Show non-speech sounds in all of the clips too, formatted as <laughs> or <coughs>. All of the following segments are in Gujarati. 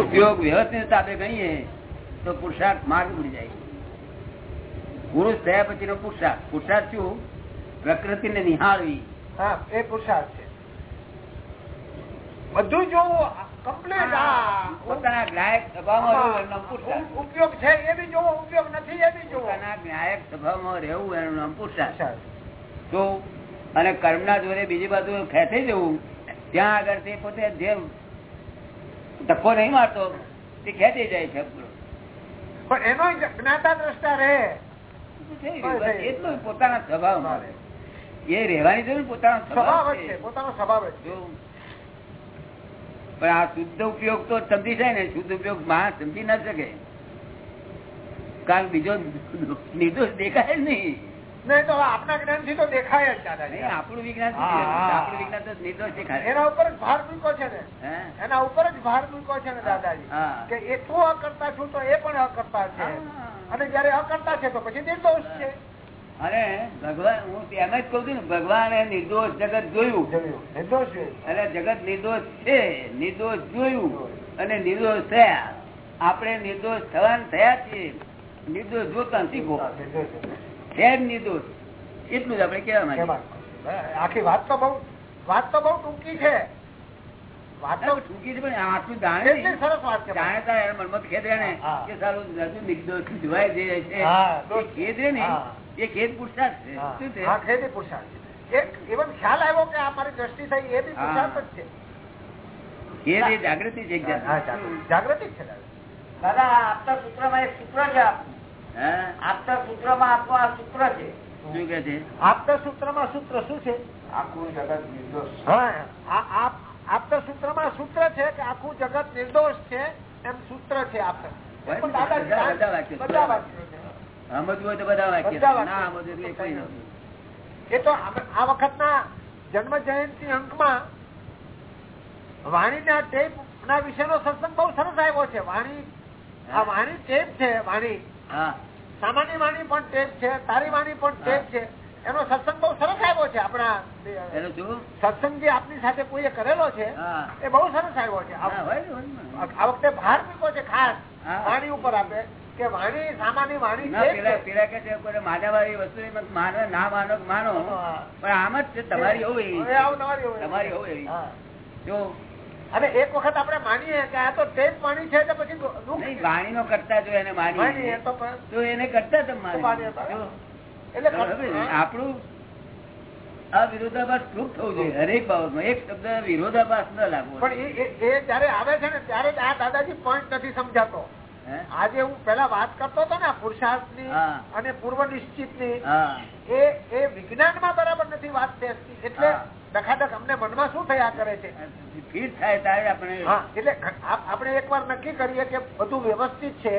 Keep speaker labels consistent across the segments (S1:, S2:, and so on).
S1: ઉપયોગ વ્યવસ્થિત આપણે કહીએ તો પુરુષાર્થ માર્ગ ઉડી જાય. પુરુષ થયા પછી નો પુરુષાર્થ. પુરુષાર્થ શું? પ્રકૃતિ ને નિહાળવી.
S2: હા એ પુરુષાર્થ છે. બધું જોવું કમ્પ્લીટ
S1: પોતાના ગ્રાહક સ્વભાવમાં રહેવું એનું નામ પુરુષાર્થ.
S2: ઉપયોગ છે એ બી જોવો ઉપયોગ નથી એ બી જોવો.
S1: પોતાના ગ્રાહક સ્વભાવમાં રહેવું એનું નામ પુરુષાર્થ.
S2: પુરુષાર્થ.
S1: તો અને કર્મના જોડે બીજી બાજુ ખેંચી જવું ત્યાં આગળ તે પોતે જે ધક્કો નહીં મારતો તે ખેંચી જાય છે
S2: પણ એનો જ્ઞાતા દ્રષ્ટા રહે.
S1: થઈ ગયું. બસ એટલું પોતાના સ્વભાવમાં એ રહેવાની જરૂર પોતાનો
S2: સ્વભાવ
S1: સ્વભાવ
S2: છે.
S1: છે
S2: પોતાનો સ્વભાવ જ છે.
S1: જો. પણ આ શુદ્ધ ઉપયોગ તો સમજી જાય ને શુદ્ધ ઉપયોગમાં સમજી ના શકે. કારણ બીજો નિર્દોષ દેખાય નહીં.
S2: નહીં તો આપણા જ્ઞાનથી તો દેખાય જ દાદાજી.
S1: આપણું વિજ્ઞાન શું
S2: હા,
S1: છે?
S2: હા.
S1: આપણું વિજ્ઞાન તો નિર્દોષ દેખાય
S2: એના ઉપર જ ભાર મૂક્યો છે ને. એના ઉપર જ ભાર મૂક્યો છે ને દાદાજી. કે એ તું અકર્તા છું તો એ પણ અકર્તા છે. અને જયારે અકર્તા છે તો પછી નિર્દોષ છે.
S1: અને ભગવાન હું એમ જ કઉ છું ભગવાને નિર્દોષ જગત જોયું.
S2: નિર્દોષ છે.
S1: અને જગત નિર્દોષ છે. નિર્દોષ જોયું. અને નિર્દોષ થયા. આપણે નિર્દોષ થવાના થયા છીએ. નિર્દોષ જોતા શીખો.
S2: નિર્દોષ
S1: નિર્દોષ એટલું જ આપણે કેવા માંગીએ.
S2: આખી વાત તો બહુ વાત તો બહુ ટૂંકી છે. વાત તો
S1: ટૂંકી છે પણ આટલું જાણે
S2: સરસ વાત છે
S1: જાણે તારે એના મનમાં ને. કે સારું નિર્દોષ જોવાય જે છે.
S2: હા,
S1: એ ખેદ રહે ને એ ખેદ પુરુષાર્થ છે. શું છે?
S2: હા, ખેદી એક even ખ્યાલ આવ્યો કે આ મારી દ્રષ્ટિ થઈ એ બી. જ છે.
S1: એ જાગૃતિ છે એક
S2: જાગૃતિ. છે. દાદા.
S3: દાદા આપતા સૂત્રમાં એક સૂત્ર છે. આપનું.
S1: હા?
S3: સૂત્રમાં આપનું આ સૂત્ર છે.
S1: શું કે છે?
S2: આપતા સૂત્રમાં સૂત્ર શું છે?
S3: આખું જગત નિર્દોષ
S2: આપતા સૂત્રમાં સૂત્ર છે કે આખું જગત નિર્દોષ છે એમ સૂત્ર છે આપતા
S1: હોય ને, વાક્યો. ના
S2: જન્મ જયંતિ અંકમાં વાણીના ટેપ સત્સંગ બહુ સરસ આવ્યો છે. વાણી આ વાણી ટેપ છે વાણી. સામાન્ય વાણી પણ ટેપ છે તારી વાણી પણ ટેપ છે. એનો સત્સંગ બહુ સરસ આવ્યો છે આપણા સત્સંગ જે આપની સાથે કોઈએ કરેલો છે એ બહુ સરસ આવ્યો છે. આ વખતે ભાર મૂકો છે ખાસ. વાણી ઉપર આપે કે વાણી સામાન્ય વાણી
S1: પેલા
S2: છે.
S1: કે છે વસ્તુ માનો ના માનો માનો. પણ આમ જ છે તમારી એવું.
S2: તમારી એવું.
S1: એવી. જો
S2: અને એક વખત આપણે માનીએ કે આ તો ટેપ પાણી છે પછી
S1: વાણી નો કરતા જો એને માની
S2: તો
S1: એને કરતા આપણું આ વિરોધાભાસ પ્રૂફ થવું જોઈએ હરેક બાબતમાં. એક શબ્દ વિરોધાભાસ ન લાગવો
S2: પણ એ- જયારે આવે છે ને ત્યારે આ દાદાજી પોઈન્ટ નથી સમજાતો? આજે હું પેલા વાત કરતો હતો ને
S1: પુરુષાર્થની
S2: અને પૂર્વ
S1: નિશ્ચિતની
S2: એ એ વિજ્ઞાનમાં બરાબર નથી વાત થતી એટલે
S1: હા.
S2: અમને મનમાં શું થયા કરે છે?
S1: ફીટ થાય ત્યારે આપણે
S2: એટલે આપ- આપણે એકવાર નક્કી કરીએ કે બધું વ્યવસ્થિત છે.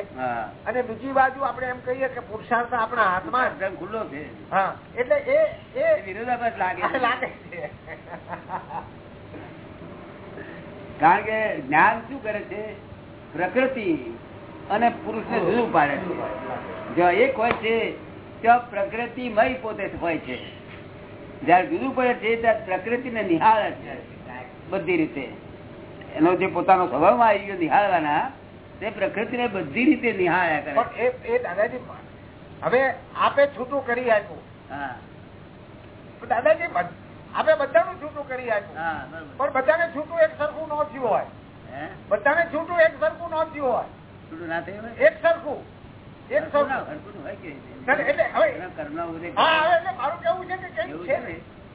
S2: અને બીજી બાજુ આપણે એમ કહીએ કે પુરુષાર્થ આપણા હાથમાં.
S1: ખુલ્લો છે.
S2: હા એટલે એ
S1: એ
S2: એ
S1: વિરોધાભાસ લાગે
S2: લાગે છે.
S1: કારણ કે જ્ઞાન શું કરે છે? પ્રકૃતિ અને પુરુષ ને જુદું પાડે છે. જ્યાં એક હોય છે ત્યાં પ્રકૃતિમય પોતે હોય છે. જયારે જુદું પડે છે ત્યારે પ્રકૃતિ ને નિહાળે છે. બધી રીતે. એનો જે પોતાનો સ્વભાવમાં આવી ગયો નિહાળવાના તે પ્રકૃતિ ને બધી રીતે નિહાળ્યા કરે
S2: પણ એ દાદાજી હવે આપે છૂટું કરી આપ્યું.
S1: હા.
S2: દાદાજી આપે બધાનું છૂટું કરી આપ્યું. પણ બધાને છૂટું એક સરખું ન થયું હોય.
S1: હે?
S2: બધાને છૂટું એક સરખું ન થયું હોય.
S1: છૂટું ના થયું?
S2: એક સરખું. એક સરખું.
S1: હોય કે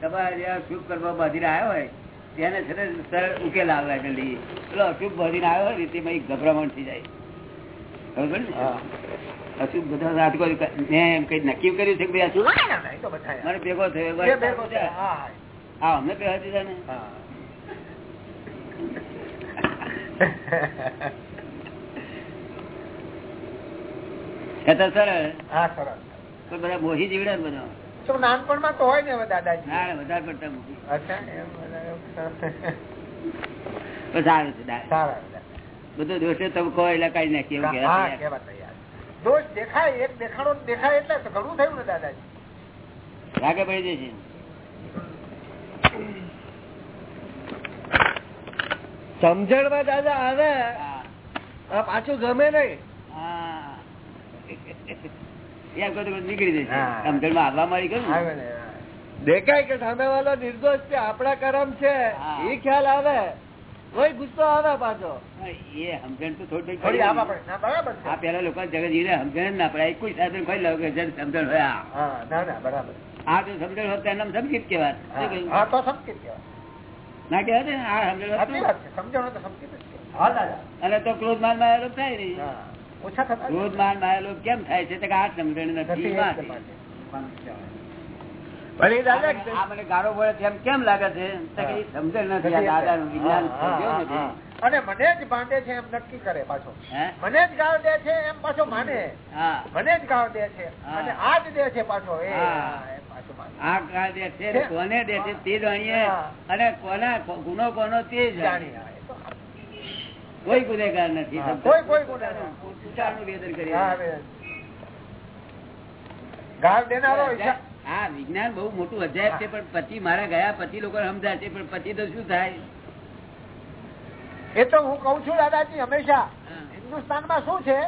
S1: તમારે શુભ કરવા બાંધીને આવ્યો હોય તેને સરળ ઉકેલ આવે જલ્દી પેલો અશુભ બાંધીને આવ્યો હોય તેમાં એક ગભરામણ થઈ જાય. ખબર ને?
S2: હા.
S1: અશુભ બધા રાત કોઈ મેં એમ કઈ નક્કી કર્યું છે કે અશુભ મને ભેગો થયો
S2: હા
S1: અમને ભેગા દીધા ને <laughs>
S2: હા.
S1: એ તો સરળ
S2: હા
S1: પણ બધા મોહી જીવડે બધા.
S2: તો નાનપણમાં તો હોય ને હવે દાદાજી.
S1: ના ના, વધારે પડતા મોહી
S2: અચ્છા એમ બધા
S1: પણ સારું છે બધું દોષે તમે એટલે કઈ નાખીએ એવું
S2: હા
S1: કહેવાય.
S2: કેવા તૈયાર. દોષ દેખાય એક દેખાડો દેખાય એટલે ઘણું થયું ને દાદાજી.
S1: રાગે પડી જશે
S2: સમજણમાં દાદા આવે
S1: હા.
S2: પાછું ગમે નહીં.
S1: તો નીકળી?
S2: દેખાય કે સામે વાળો નિર્દોષ છે આપડા કરમ છે. એ ખ્યાલ આવે. ગુસ્સો આવે પાછો.
S1: એ સમજણ તો થોડી
S2: થોડી આવા પડે. ના, બરાબર
S1: આ પેલા લોકો જગત જીને સમજણ ના પડે કોઈ સાધન કોઈ લોકો સમજણ હોય
S2: ના ના બરાબર.
S1: આ તો સમજણ હોત એનું સમકીત?
S2: હા સમકીત
S1: ના ને? આ સમજણ
S2: સમજણ
S1: અને તો ક્રોધ માનમાં થાય નહીં
S2: ઓછા થતા
S1: ક્રોધ માન કેમ થાય છે? આ સમજણ નથી.
S2: નથી
S1: વાત.
S2: એટલે માટે. પણ એ દાદા
S1: આ આ મને ગાળો પડે એમ કેમ લાગે છે? તો કે એ સમજણ નથી. આ દાદાનું વિજ્ઞાન
S2: હા, હા,
S1: સમજ્યો
S2: હા,
S1: નથી.
S2: હા. અને મને જ બાંધે છે એમ નક્કી કરે પાછો. મને જ ગાળ દે છે એમ પાછો માને. મને જ ગાળ દે છે. અને આ જ દે છે પાછો. એ
S1: હા.
S2: હા, એ પાછો
S1: આ ગાળ દે છે કોને દે છે તે જાણીએ. અને કોના ગુનો કોનો તે
S2: જાણી
S1: જાણીએ. કોઈ ગુનેગાર નથી
S2: કોઈ- કોઈ ગુનેગાર.
S1: વેદન
S2: હા,
S1: વિજ્ઞાન બહુ મોટું અજાયબ છે પણ પછી મારા ગયા પછી લોકો સમજાય છે પણ પછી તો શું થાય?
S2: એ તો હું કઉ છું દાદાજી હંમેશા. હિન્દુસ્તાનમાં શું છે?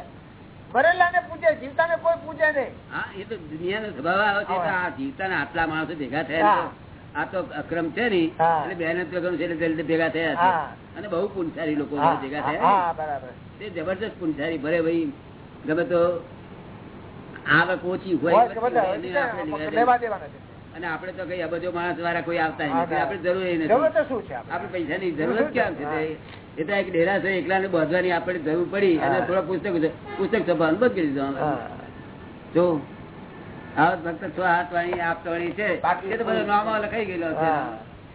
S2: મરેલા ને પૂજે જીવતા ને કોઈ પૂજે નહીં.
S1: હા એ તો દુનિયાનો સ્વભાવ આવે છે આ જીવતાના આટલા માણસો ભેગા થયા આ તો અક્રમ છે ને. એટલે મહેનત વગરનું છે એટલે તે રીતે ભેગા થયા અને બહુ પુનસારી લોકો ભેગા થયા
S2: બરાબર.
S1: તે જબરજસ્ત પુનસારી ભરે ભાઈ. ગમે તો આવક ઓછી હોય. અને આપડે તો કઈ અબજો માણસ વાળા કોઈ આવતા નથી. આપડે જરૂર નથી.
S2: આપણે?
S1: આપણે પૈસાની જરૂરત ક્યાં છે? એ તો એક ડેરા છે એકલા ને બાંધવાની આપણે જરૂર પડી. અને થોડા પુસ્તક પુસ્તક છપાવવાનું બંધ કરી દીધું જો આ ફક્ત છ હાથ વાણી આપતા છે. એ તો બધો નામો લખાઈ ગયેલો છે.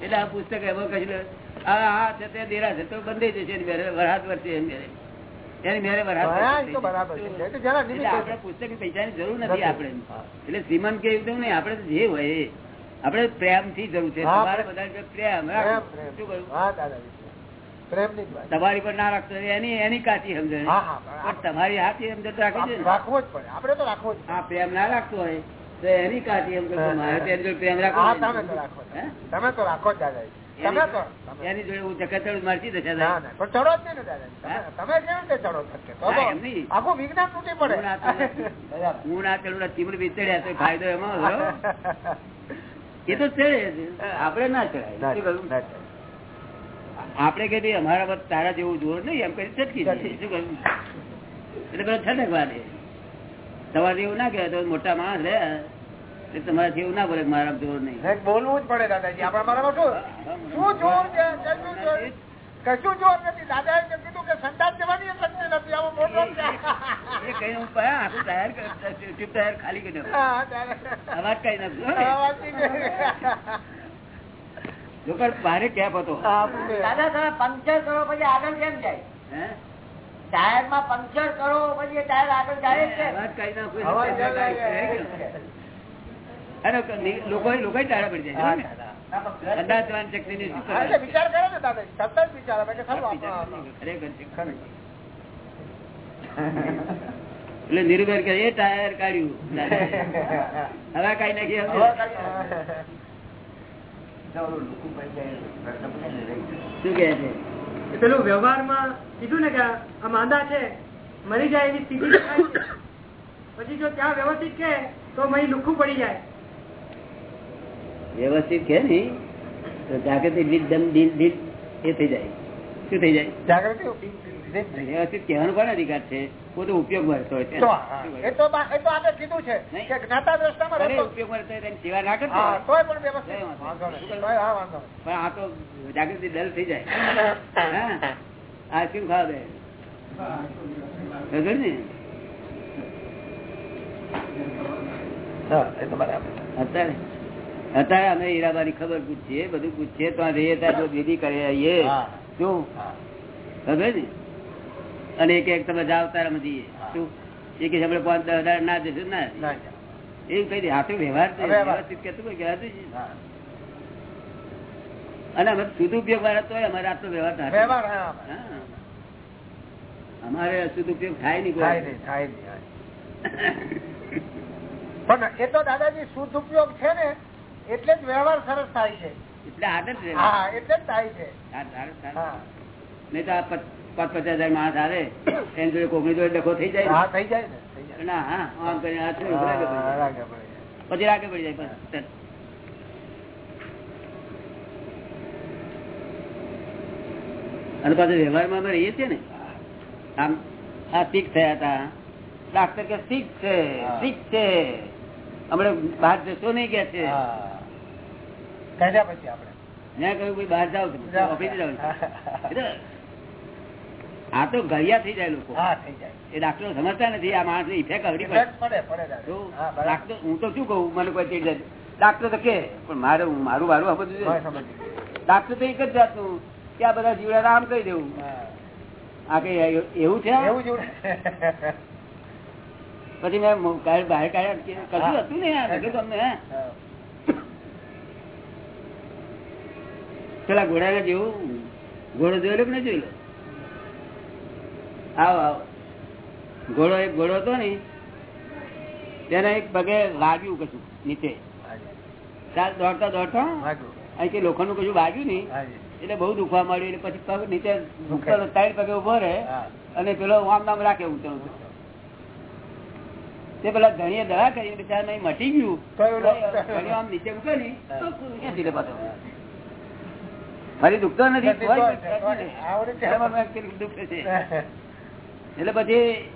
S1: એટલે આ પુસ્તક એવો કહી આ હા છે તે ડેરા છે તો બંધ જશે વરસાદ વરસે એની પુસ્તક પૈસાની જરૂર નથી
S2: નથી.
S1: એટલે શ્રીમંત કે એકદમ નહીં આપણે જે હોય આપડે પ્રેમથી જરૂર છે. તમારે બધા પ્રેમ. શું કહ્યું? પર ના રાખતો એની એની કાચી સમજણ પણ તમારી હાથી સમજણ રાખી છે.
S2: રાખવો જ પડે. આપડે તો રાખવો
S1: હા પ્રેમ ના રાખતો હોય તો એની કાચી સમજણ મારે પ્રેમ રાખવો.
S2: તમે તો રાખો. જ.
S1: હે?
S2: તમે તો રાખો જ દાદાજી તમે.
S1: એની જોડે- હું ચકચડ મારતી જશે
S2: ના ના પણ ચડો જ ને દાદાજી. તમે- તમે કેવી રીતે ચડો થકે તો
S1: હા,
S2: તો
S1: એમ નહીં.
S2: આખું વિજ્ઞાન તૂટી પડે.
S1: હું ના ચડું. હું ના ચડું ચીમડ વિચડ્યા તો ફાયદો એમાં એ તો ચડે જ. આપણે ના ચડાય. આપડે કે ભાઈ અમારા પર તારા જેવું જોર નહીં એમ કરી ચટકી. શું કહ્યું? એટલે પેલો છટકવા દે. તમારે જેવું ના કહેવાય તો મોટા માણસ રે. એટલે તમારે જેવું ના બોલે મારા જોર નહીં.
S2: બોલવું જ પડે દાદાજી. આપણા મારા શું? શું જોર છે? કશું જોર નથી. દાદા કીધું કે સંતાન જવાની શક્તિ નથી. આવો મોટો
S1: એ કઈ હું આખું ટાયર ટ્યુબ ટાયર ખાલી કરી નાખું.
S2: હા, દાદા.
S1: અવાજ કઈ નાખું
S2: હા, વાંચી ગઈ.
S1: લોકો ભારે કેપ હતો.
S3: દાદા તમે પંક્ચર કરો પછી આગળ કેમ જાય?
S1: હે?
S3: ટાયરમાં પંક્ચર કરો પછી ટાયર આગળ જાય છે.
S1: અવાજ કઈ નાખું
S2: અવાજ
S1: એટલે
S2: જાય,
S1: રહી
S2: જાય,
S1: ગયો. અરે લોકો લોકો ટાળા પડી જાય છે ને?
S2: દાદા.
S1: શક્તિ ની?
S2: વિચાર કરે વિચાર
S1: છે. એટલે એ ટાયર કાઢ્યું હવે કઈ નાખી શું કે છે
S4: પેલું વ્યવહારમાં કીધું ને કે આ માંદા છે મરી જાય એવી સ્થિતિ પછી જો ત્યાં વ્યવસ્થિત કે તો મહી લુખું પડી જાય
S1: વ્યવસ્થિત કે નઈ તો જાગૃતિ દિલ દમ દિલ દિલ એ થઈ જાય. શું થઈ જાય?
S2: જાગૃતિ
S1: વ્યવસ્થિત કહેવાનો કોનો અધિકાર છે. પોતે ઉપયોગ મળતો હોય નહીં.
S2: પણ નહીં. નહીં.
S1: પણ આ તો જાગૃતિ દલ થઈ જાય. <laughs> હા. શું ખાવા દે? ને. અત્યારે? અત્યારે અમે હીરાબાની ખબર પૂછીએ બધું પૂછીએ તો રહીએ ત્યાં જો કરી આવીએ શું. ખબર ને? અને એક એક તમે જાવ તારા માં જઈએ શું? એક આપણે પાંચ દસ હજાર ના જશે ના એવું કઈ દે હાથે વ્યવહાર વ્યવસ્થિત કેતું કોઈ કહેવાતું અને અમે સદુપયોગ વાળા તો અમારે આટલો વ્યવહાર. અમારે. સદુપયોગ થાય નહીં
S2: થાય
S1: કોઈ
S2: થાય નહીં, પણ એ તો દાદાજી શુદ્ધ ઉપયોગ છે ને એટલે જ વ્યવહાર સરસ થાય છે.
S1: એટલે આદત
S2: એટલે જ થાય છે.
S1: નહીં તો પાંચ પચાસ હજાર માણસ આવે એની જોડે કોકની જોડે ડખો થઈ જાય
S2: હા થઈ જાય ને
S1: હા આમ કરીને પછી.
S2: રાગે પડી જાય.
S1: અને પાછું વ્યવહારમાં અમે રહીએ છીએ ને? આમ આ શીખ થયા હતા. ડાક્ટર કે શીખ છે શીખ છે. હમણાં બહાર જશો નહીં કે છે?
S2: હા. પછી આપણે.
S1: મેં કહ્યું ભાઈ બહાર જાવ
S2: જાઓ.
S1: ઓફિસ જાવ <laughs> એટલે આ તો ગળિયા થઈ જાય લોકો. એ ડાક્ટરો સમજતા નથી આ માણસ ઇફેક્ટ
S2: બરાબર.
S1: ડાક્ટર હું તો શું કહું મને કોઈ ચીડ જાય ડાક્ટર તો કે પણ મારે મારું મારું આ બધું
S2: ગયું.
S1: ડાક્ટર તો એક જ જાતનું કે આ બધા જીવડા આમ કહી દેવું. આ કઈ એવું છે
S2: એવું
S1: પછી મેં બહાર કાઢ્યા કશું હતું ને તમને હે?
S2: હા.
S1: પેલા ઘોડા જેવું ઘોડો જોયેલો કે નહીં જોયેલો? આવો આવો. ઘોડો એક ઘોડો હતો ને તેને એક પગે વાગ્યું કશું નીચે. ચાલ દોડતા દોડતા અહીંથી લોખંડનું કશું વાગ્યું નહીં. એટલે બહુ દુખવા મળ્યું એટલે પછી પગ નીચે સાઈડ પગે ઊભો રહે અને પેલો આમ નામ રાખે ઊંચો. તે પેલા ધણીએ દવા કરી બિચારા મટી ગયું. આમ નીચે પાછો મારી દુખતો નથી <laughs> એટલે પછી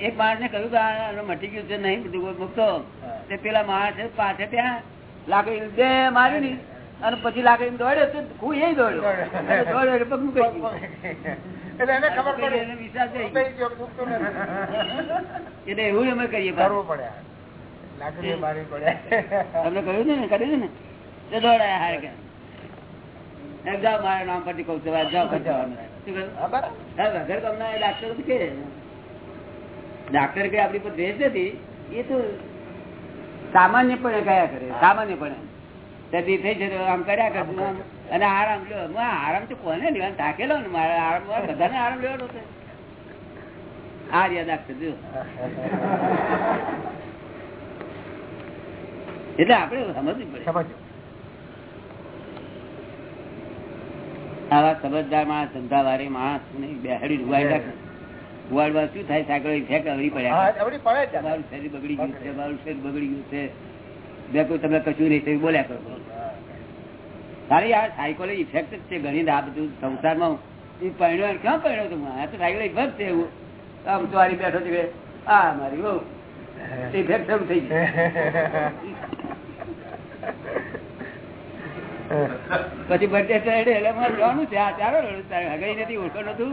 S1: એક માણસ ને કહ્યું કે મટી ગયું છે નહીં મૂકતો. તે પેલા માણસ પાસે ત્યાં લાકડી બે માર્યું ની અને પછી લાકડી દોડ્યો તો હું એ દોડ્યો. દોડ્યો. એટલે પગ મૂકી <laughs>
S2: એટલે
S1: એવું અમે કરીએ
S2: મારી
S1: તમને કહ્યું ને કર્યું ને? તે દોડાયા હારે કે. જાઓ મારા નામ પરથી કઉ છું જાઓ વગર કામના ડાક્ટર કે. ડાક્ટર કે આપણી પર દ્વેષ નથી એ તો સામાન્યપણે કયા કરે થઈ છે આમ કર્યા કરતું અને આરામ લો હું આરામ તો કોને લેવાનું? તાકેલો ને મારે આરામ બધાને આરામ લેવાનો છે. આ રહ્યા ડાક્ટર જો <laughs> એટલે આપણે સમજવું પડે. આવા સમજદાર માણસ ધંધાવાળી માણસ બેહડી રાખે ઉવાડવા શું થાય સાંકળો ઇફેક્ટ
S2: અવળી
S1: પડ્યા તમારું શરીર બગડી ગયું છે મારું શરીર બગડી ગયું છે. બે કોઈ તમે કશું નહીં થયું બોલ્યા કરો. તારી આ સાયકોલોજી ઇફેક્ટ જ છે ઘણી આ બધું સંસારમાં. એ પહેણ્યો ક્યાં પહેણ્યો તું? આ તો સાયકોલો ઇફેક્ટ છે એવું. આમ ચોરી બેઠો છે આ મારી બહુ ઇફેક્ટ થઈ ગઈ. <laughs> પછી બર્થડે ચડે એટલે મારે જવાનું છે. આ ચારો રડું નથી ઓળખો નતું.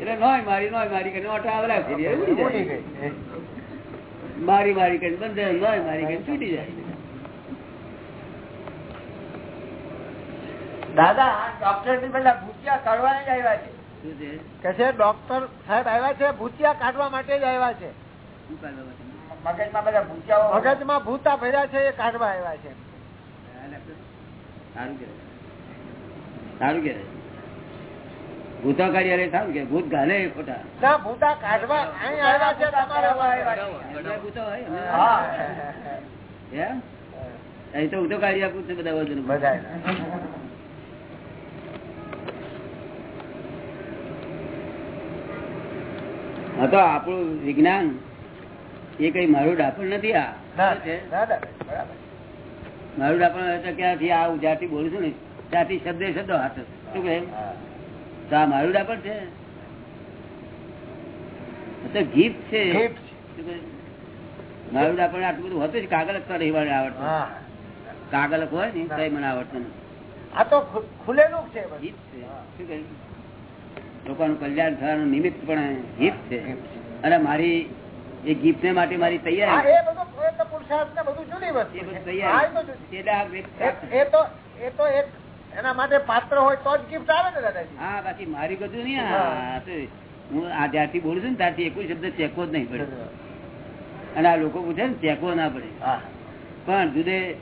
S1: એટલે નોય મારી નોય મારી કરીને ઓટા આવરા. મારી મારી કરીને બંધ નોય મારી કરીને છૂટી જાય.
S3: દાદા ડોક્ટર પેલા ભૂતિયા કાઢવા જ આવ્યા છે.
S2: કે છે ડોક્ટર સાહેબ આવ્યા છે ભૂતિયા કાઢવા માટે જ આવ્યા છે?
S3: મગજમાં બધા ભૂતિયા
S2: મગજમાં ભૂતા ભર્યા છે એ કાઢવા આવ્યા છે.
S1: સારું કે સારું કે ભૂતો કાઢી અરે સારું કે ભૂત ગાલે ખોટા.
S2: ના ભૂતા કાઢવા અહીં આવ્યા છે તમારા
S1: ભૂતો હોય? અહીં તો કાઢી આપું છું બધા વજન
S2: બધા
S1: હા તો આપણું વિજ્ઞાન એ કઈ મારું ડાપણ નથી આ.
S2: બરાબર.
S1: મારું ડાપણ ક્યાંથી આ જ્યાંથી બોલું છું ને ત્યાંથી શબ્દે શબ્દો હાથ શું કહે? તો આ મારું ડાપણ છે. તો ગીત છે? મારું ડાપણ આટલું બધું હતું જ કાગળ જ રહેવા આવડતું. કાગળ હોય ને કઈ મને આવડતું
S2: આ તો ખુલેલું છે.
S1: હિત છે. શું કહ્યું લોકોનું કલ્યાણ થવાનું નિમિત્ત પણ હિત છે. અને મારી એ ગિફ્ટ ને માટે મારી તૈયારી.
S2: એ બધું પુરુષાર્થ ને બધું જુદી વસ્તુ
S1: એ બધું
S2: છે. હા, એ તો
S1: તૈયારી
S2: જુદી.
S1: એટલે આ વ્યક્તિ પ્રાપ્ત.
S2: એ- એ તો એક એના માટે પાત્ર હોય તો જ ગિફ્ટ આવે ને દાદાજી.
S1: હા બાકી મારી બધું નહીં.
S2: હા.
S1: આ તો હું આ જ્યારથી બોલું છું ને ત્યારથી એક શબ્દ ચેકો જ નહીં પડે. અને આ લોકો પૂછે ને ચેકો ના પડે. પણ જુદે.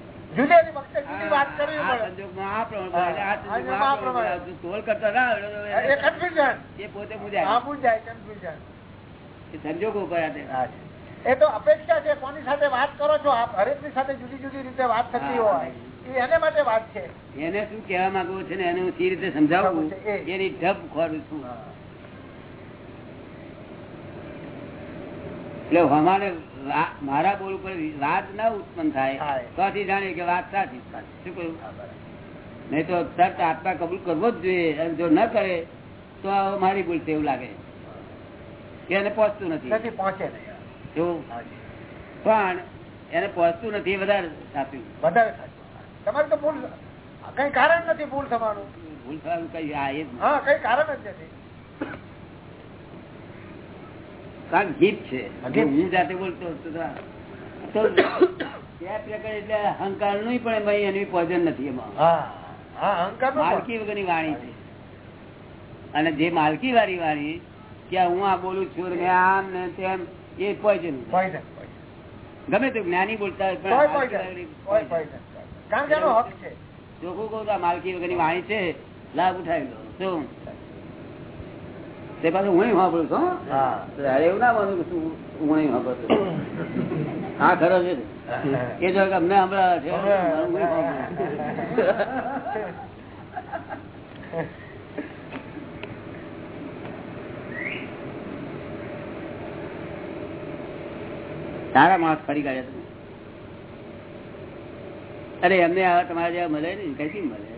S1: તોલ કરતા ના તો
S2: એ
S1: પોતે
S2: પૂજાય.
S1: સંજોગો ઉપર આતે.
S2: એ તો અપેક્ષા છે કોની સાથે વાત કરો છો આપ? હરેકની સાથે જુદી જુદી રીતે વાત થતી હોય. એને માટે વાત છે.
S1: એને શું કહેવા માંગુ છે ને એને હું સી રીતે
S2: સમજાવું?
S1: એની ઢબ ખોરું છું. એટલે અમારે મારા બોલ ઉપર વાત ના ઉત્પન્ન થાય
S2: થાય.
S1: જાણે કે વાત સાચી. શું કહ્યું? નહીં તો તરત આત્મા કબૂલ કરવો જ જોઈએ જો ન કરે તો મારી ભૂલ એવું લાગે. એને પહોંચતું નથી.
S2: પહોંચે નહીં.
S1: પણ એને પહોંચતું નથી વધારે સાચું.
S2: વધારે તમારે તો ભૂલ કઈ કારણ નથી ભૂલ થવાનું?
S1: ભૂલ થવાનું કઈ આ એ
S2: હા કઈ કારણ જ નથી.
S1: કારણ ગીત છે. હું જાતે બોલતો તો એટલે અહંકારનું પણ ભાઈ એની પોઝન નથી એમાં.
S2: હા હા
S1: માલકી વગરની વાણી છે. અને જે માલકી વાળી વાણી કે હું આ બોલું છું ને આમ ને તેમ એ પોઈઝન. ગમે તે જ્ઞાની બોલતા
S2: છે.
S1: ચોખ્ખું કહું આ માલકી વગરની વાણી છે લાભ ઉઠાવી લો શું? તે પાછું હું વાપરું છું એવું ના માનું કે હું વાપરું હા ખરો છે <laughs> એ જો અમને હમણાં છે <laughs> હું નહીં સાંભળું. સારા માણસ ફરી કાઢ્યા તમે. અરે એમને આવા તમારા જેવા મળે ને કઈ મળે?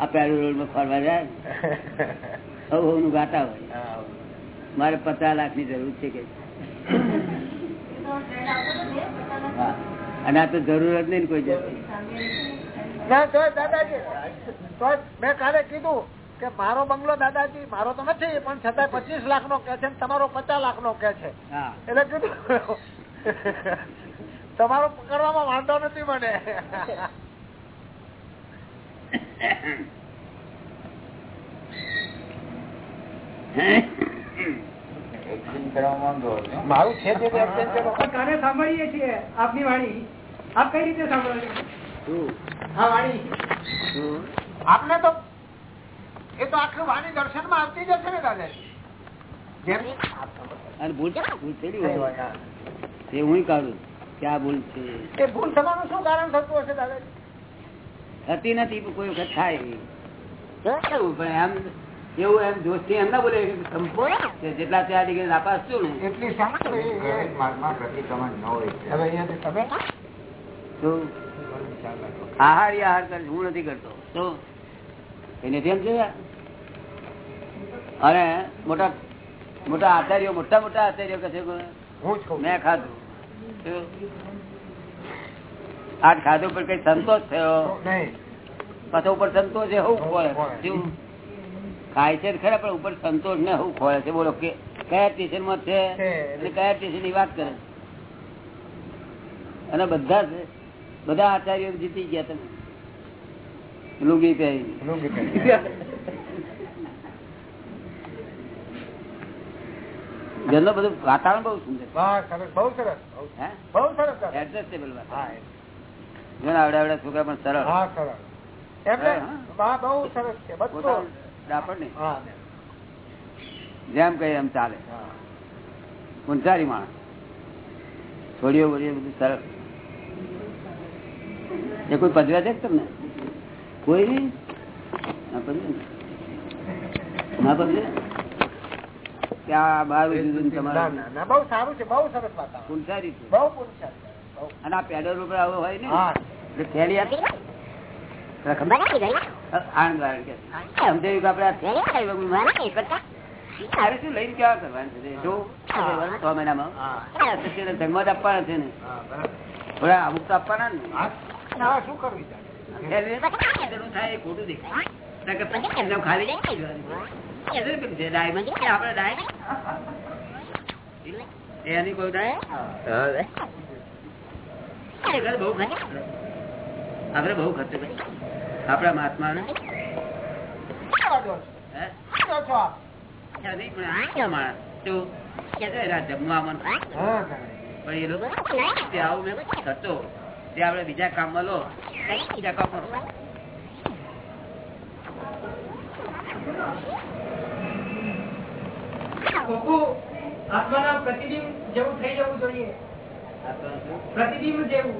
S1: આ પેલું રોડમાં ફરવા જાય. <laughs> હવનું ગાતા હોય. મારે પચાસ લાખની જરૂર છે કે? અને આ તો જરૂર જ નહીં કોઈ જતી
S2: દાદાજી. તો મેં કાલે કીધું કે મારો બંગલો દાદાજી મારો તો નથી પણ છતાં પચીસ લાખ નો કે છે ને તમારો પચાસ લાખ નો કે છે.
S1: હા.
S2: એટલે કીધું તમારો પકડવામાં વાંધો નથી મને. મારું છે
S4: કાને સાંભળીએ છીએ આપની વાણી? આપ કઈ રીતે સાંભળો વાણી.
S2: આપને તો એ તો આખી વાણી દર્શનમાં આવતી જ હશે ને દાદાજી. જેમ
S1: અને ભૂલ ભૂલ થયેલી હોય. તે હું. કાઢું? કે આ ભૂલ છે?
S2: એ ભૂલ થવાનું શું કારણ થતું હશે દાદાજી
S1: થતી નથી કોઈ વખત થાય. પણ એમ એવું એમ જોશથી એમ ના બોલે કે કે જેટલા ત્યાં ડિગ્રી નાપાસ છું ને.
S2: એટલી
S1: આહાર આહાર કરે હું નથી કરતો. તો એને તેમ છે અને મોટા મોટા આચાર્યો મોટા મોટા આચાર્યો કહે છે. મેં ખાધું. તો ખાધું પર કઈ સંતોષ થયો? પાછો ઉપર સંતોષ એ હું ખોળે ખાય છે ખરા પણ ઉપર સંતોષ ને હું ખોળે છે? બોલો કે કયા સ્ટેશનમાં છે?
S2: એટલે
S1: અને કયા સ્ટેશનની વાત કરે અને બધા બધા આચાર્યો જીતી ગયા તમે. લુંગી પહેરી
S2: લુંગી પહેરી.
S1: ઘરનું બધું વાતાવરણ બહુ સુંદર
S2: બહુ સરસ. બહુ- સરસ.
S1: એડજસ્ટેબલ ઘણા આવડે આવડે છોકરા પણ સરળ.
S2: હા સરસ. બહુ છે બધું.
S1: નહીં જેમ કહીએ એમ ચાલે. ઊંચારી માણસ. છોડીઓ બોડીઓ બધું સરસ એ કોઈ પજવા છે તમને? કોઈ નહીં? ના પજવે ના. પજવે ત્યાં બહાર
S2: બહુ સારું છે બહુ સરસ વાતાવરણ
S1: ઊંચારી છે.
S2: બહુ પુરુષાર્થ
S1: અને આ પેડલ ઉપર આવો હોય ને? એટલે થેલી આનંદ આપવાના છે ને. થોડા અમુક તો આપવાના ને.
S2: શું કરવું
S1: થાય ખોટું દેખાય. ખાલી એની કોઈ ડાય બહુ ખર્ચ કર્યો. મહાત્મા
S2: ને વાંધો છે?
S1: હે
S2: શું કહો છો આપ?
S1: ત્યાં નહીં પણ આ માણસ તો કે છે, રાત જમવામાં
S2: હા, સાહેબ.
S1: પણ એ લોકો તે આવું મેં બીજા લો બીજા કામમાં
S4: કોકુ આત્માના પ્રતિબિંબ જેવું થઈ જવું જોઈએ. પ્રતિબિંબ જેવું.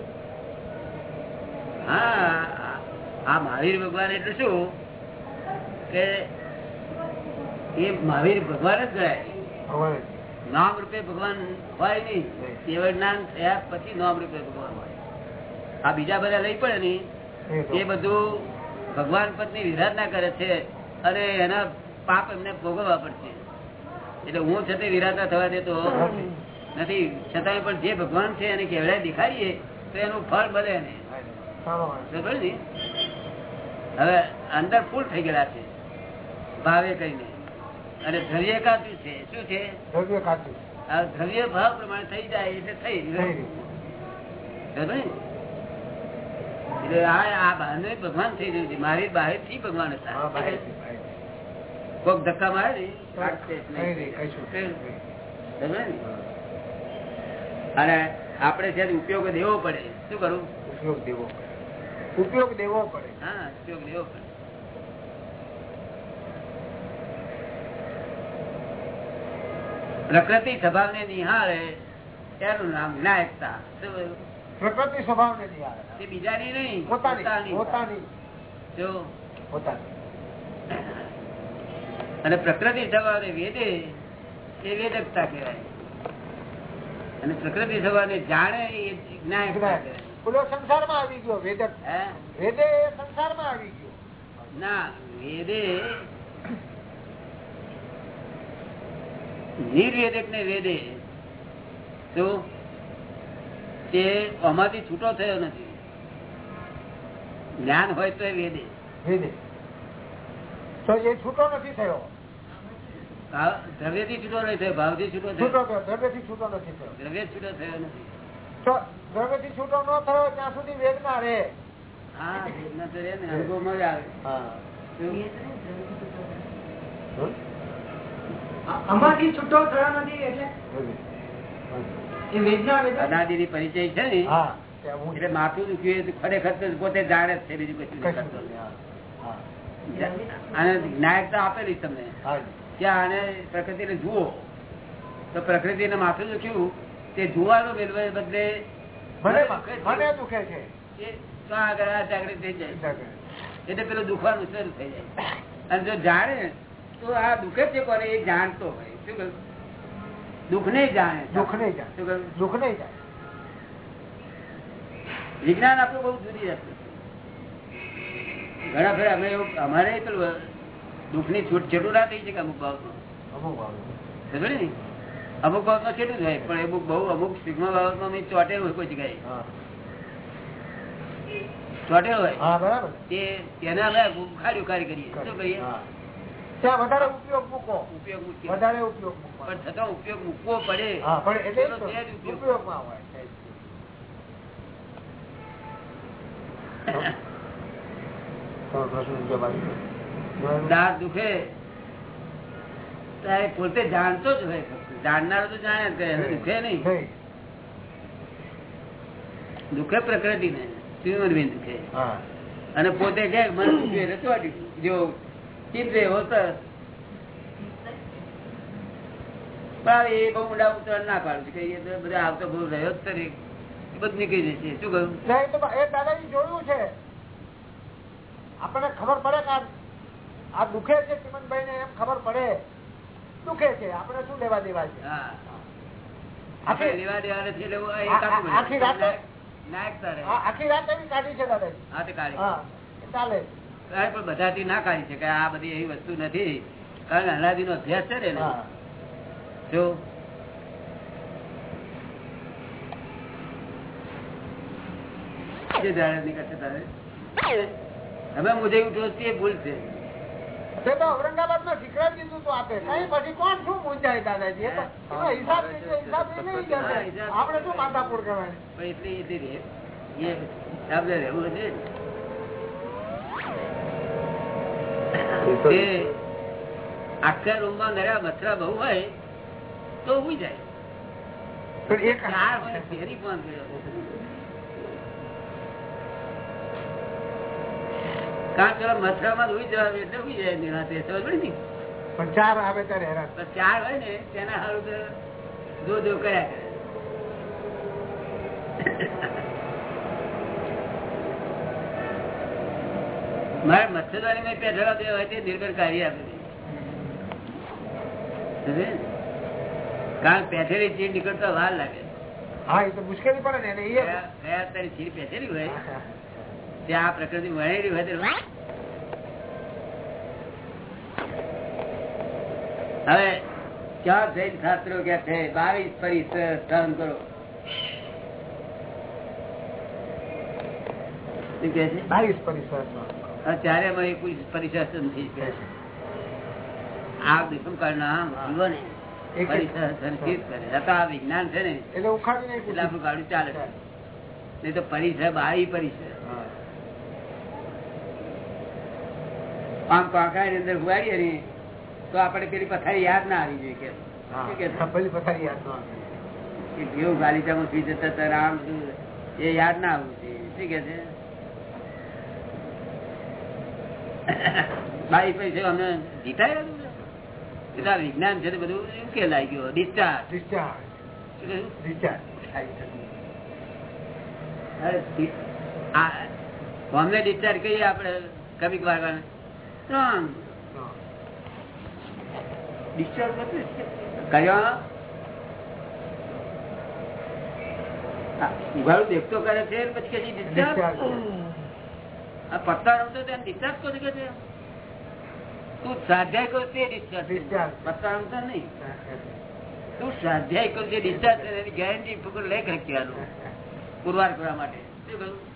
S1: હા આ મહાવીર ભગવાન એટલે શું? કે એ મહાવીર ભગવાન જ ગણાય નામ રૂપે ભગવાન હોય નહીં. કેવળ જ્ઞાન થયા પછી નામ રૂપે ભગવાન હોય. આ બીજા બધા લઈ પડે નહીં એ બધું ભગવાન પત્ની વિરાધના કરે છે અને એના પાપ એમને ભોગવવા પડશે. એટલે હું છતાં વિરાતા થવા દેતો નથી છતાંય પણ જે ભગવાન છે એને કેવડાય દેખાડીએ તો એનું ફળ બને ને. હવે અંદર ફૂલ થઈ ગયેલા છે ભાવે કહીને અને ધ્રવ્ય કાચું છે શું છે?
S2: ધ્રવ્ય કાચું
S1: આ દ્રવ્ય ભાવ પ્રમાણે થઈ જાય એટલે થઈ એટલે આ એક ભગવાન થઈ ગયું છે. મારી બહારથી ભગવાન હતા. કોક ધક્કા મારે? અને આપડે છે ઉપયોગ દેવો પડે શું કરું?
S2: ઉપયોગ દેવો ઉપયોગ દેવો પડે.
S1: હા ઉપયોગ દેવો પડે. પ્રકૃતિ સ્વભાવ ને નિહાળે એનું નામ નાયકતા.
S2: પ્રકૃતિ સ્વભાવ ને
S1: નિહાળે બીજાની નહીં
S2: પોતાની. પોતાની.
S1: જો
S2: પોતાની.
S1: અને પ્રકૃતિ સ્વભાવ ને વેદે એ વેદકતા કહેવાય. અને પ્રકૃતિ સ્વભાવ ને જાણે એ જ્ઞાન. કહેવાય.
S2: સંસારમાં આવી ગયો વેદક. વેદે સંસારમાં આવી ગયો.
S1: ના વેદે નિર્વેદક ને વેદે તો તે આમાંથી છૂટો થયો નથી. જ્ઞાન હોય તો એ વેદે.
S2: વેદે. તો એ છૂટો નથી થયો.
S1: દ્રવ્યથી છૂટો નહીં થયો ભાવથી છૂટો થયો
S2: દ્રવ્યથી છૂટો નથી થયો.
S1: દ્રવ્ય છૂટો થયો નથી.
S2: દ્રવ્યથી છૂટો ન થયો ત્યાં સુધી વેદના રહે.
S1: હા વેદના તો રે ને આવે.
S4: છૂટો થયો. નથી એટલે?
S1: પરિચય છે ને
S2: હું
S1: એટલે માથું દુખ્યું ખરેખર પોતે જાણે જ છે બીજું કશું. અને નાયકતા આપેલી તમને.
S2: હા.
S1: કે આને પ્રકૃતિને જુઓ. તો પ્રકૃતિને માથું દુખ્યું તે જોવાનું મેળવે બદલે
S2: મને
S1: દુખે છે. જાગૃત થઈ જાય. એટલે પેલું દુખવાનું શરૂ થઈ જાય. અને જો જાણે તો આ દુઃખે છે કોને? એ જાણતો હોય. શું કહ્યું? દુઃખ નહીં જાણે.
S2: દુઃખ નહીં જાય
S1: શું કહ્યું?
S2: દુઃખ નહીં
S1: વિજ્ઞાન આપણું બહુ જુદી વસ્તુ ઘણા ફેર અમે એવું અમારે પેલું દુઃખની છૂટ છેટું ના થઈ શકે અમુક ભાવ
S2: અમુક ભાવ
S1: ને? અમુક બાબતમાં છેટું થાય પણ અમુક બહુ અમુક સિગ્મા બાબતમાં ચોટેલ હોય કોઈ જગ્યાએ. ચોટેલ હોય?
S2: બરાબર.
S1: તે તેને અમે ખાડ્યું કાર્ય કરીએ. શું કરીએ?
S2: વધારે ઉપયોગ મૂકો.
S1: ઉપયોગ.
S2: વધારે ઉપયોગ
S1: પણ છતાં ઉપયોગ મૂકવો પડે.
S2: ઉપયોગમાં હોય. <coughs> પ્રશ્ન બીજો છે?
S1: દાંત દુખે. ત્યારે પોતે જાણતો જ હોય. જાણનારો તો જાણે એને દુખે નહીં. દુખે પ્રકૃતિ ને શ્રીમદબેન દુખે. અને પોતે કે મન દુખે રચવાડી જો ચિંતે હોત પણ એ બહુ મોટા ઉતરણ ના પાડું કહીએ તો બધા આવતો બહુ રહ્યો જ તરી એ બધું નીકળી જશે શું કહ્યું?
S2: દાદાજી જોયું છે. આપણને ખબર પડે કે આ- દુખે છે ચિમનભાઈ ને એમ ખબર પડે. દુખે છે. આપણે શું લેવા દેવા છે? આખી-
S1: આપણે લેવા દેવા નથી એટલે એ
S2: આ-
S1: કાઢવું પડે.
S2: આખી રાતે?
S1: નાયકતા રહે.
S2: આ આખી રાત એવી કાઢી છે દાદાજી.
S1: હા તે કાઢી.
S2: હા. એ ચાલે.
S1: પણ બધાથી ના કાઢી શકાય. આ બધી એવી વસ્તુ નથી. કારણ અનાદિ નો અભ્યાસ છે ને જો. જે ધારે નીકળશે તારે. હવે મુજે ઉઠ્યો તે ભૂલ છે.
S2: તે તો ઔરંગાબાદમાં શીખવાડી દીધું તો આપે. કઈ પછી કોણ શું પૂછાય દાદાજી? હિસાબ હિસાબ નહીં જશે. આપડે શું માતાપુર કરવાની?
S1: એટલી રહેવું છે આખા રૂમમાં નર્યા મચ્છરા બહુ હોય તો ઉઈ જાય.
S2: પણ એક
S1: હાર મને ફેરી પણ ગયો? કારણ કે મથરામાં ઉઈ જવા એટલે ઉઈ જાય નિરાતે સમજ પડી ને?
S2: પણ ચાર આવે ત્યારે હેરાન.
S1: પણ ચાર હોય ને તેના હારું તો જો જો કર્યા કરે. મારે મચ્છરદારી મેં પેઢા બે હોય તે નિર્ભર કાર્ય આપે? કારણ પેઠેલી ચીડ નીકળતા વાર લાગે.
S2: હા એ તો મુશ્કેલી પડે ને એને એ
S1: પેઠેલી હોય. ત્યાં આ પ્રકૃતિ વણેલી હોય હવે ક્યાં જૈન શાસ્ત્રો કે છે બાવીસ ફરી સહન કરો.
S2: બાવીસ પરિસર
S1: ત્યારે અમે પરિસર નથી. આ જીવને વિજ્ઞાન છે ને.
S2: એટલે ઉખાડી નહીં
S1: ગાડું ચાલે. નહીં તો પરિસર બાવી પરિસર આમ ની અંદર ઉગાડીએ ને તો આપણે પેલી પથારી યાદ ના આવી જોઈએ કે.
S2: પથારી યાદ ન આવે.
S1: કે ગાલીચામાં સુઈ જતા હતા રામ એ યાદ ના આવવું જોઈએ. શું કે છે? બાઈ પૈસે અમને જીતાય એટલે વિજ્ઞાન છે બધું ઉકેલાઈ ગયો? ડિસ્ચાર્જ ડિસ્ચાર્જ અમને ડિસ્ચાર્જ કહીએ આપણે કવિક વાગણ ત્રણ.
S2: હા,
S1: ઉઘાડું દેખતો કરે છે પછી કે ડિસ્ચાર્જ પત્તા રમતો તેને ડિસ્ચાર્જ કોને કે છે? તું સ્વાધ્યાય કર તે ડિસ્ચાર્જ. પત્તા રમતા નહીં. તું સ્વાધ્યાય કરો જે ડિસ્ચાર્જ છે એની ગેરંટી લેખ રાખી આલો પુરવાર કરવા માટે. શું કહ્યું?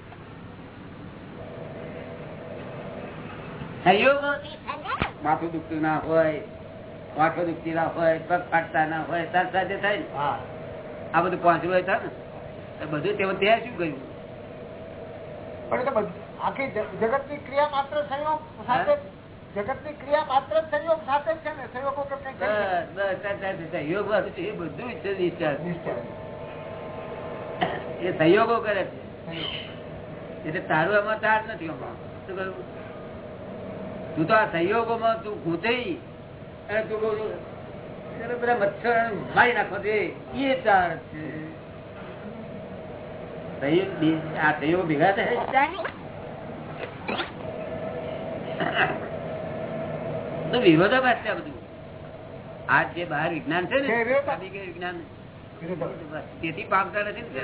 S1: સહયોગ માથું દુખતું ના હોય વાંઠો દુખતી ના હોય પગ ફાટતા ના હોય તાર સાથે થાય ને? આ બધું પાંચરું હોય થાય ને? બધું તેમાં ત્યાં શું કહ્યું
S2: પણ તો આખી જગતની ક્રિયા માત્ર સંયોગ સાથે જગતની ક્રિયા માત્ર સંયોગ સાથે છે ને? સંયોગો વગર કંઈ
S1: બસ સહયોગ એ બધું છે. એ સહયોગો કરે છે. એટલે તારું એમાં તાર નથી આમાં. શું કહ્યું? તું તો આ સંયોગોમાં તું ગૂંથઈ અને તું કહું છું, "અરે બધા મચ્છર મારી નાખો છે એ ચાર છે. આ સંયોગ ભેગા થાય? વિરોધાભાસ છે બધું. આ જે બહાર વિજ્ઞાન છે ને વિજ્ઞાન. તેથી પામતા નથી ને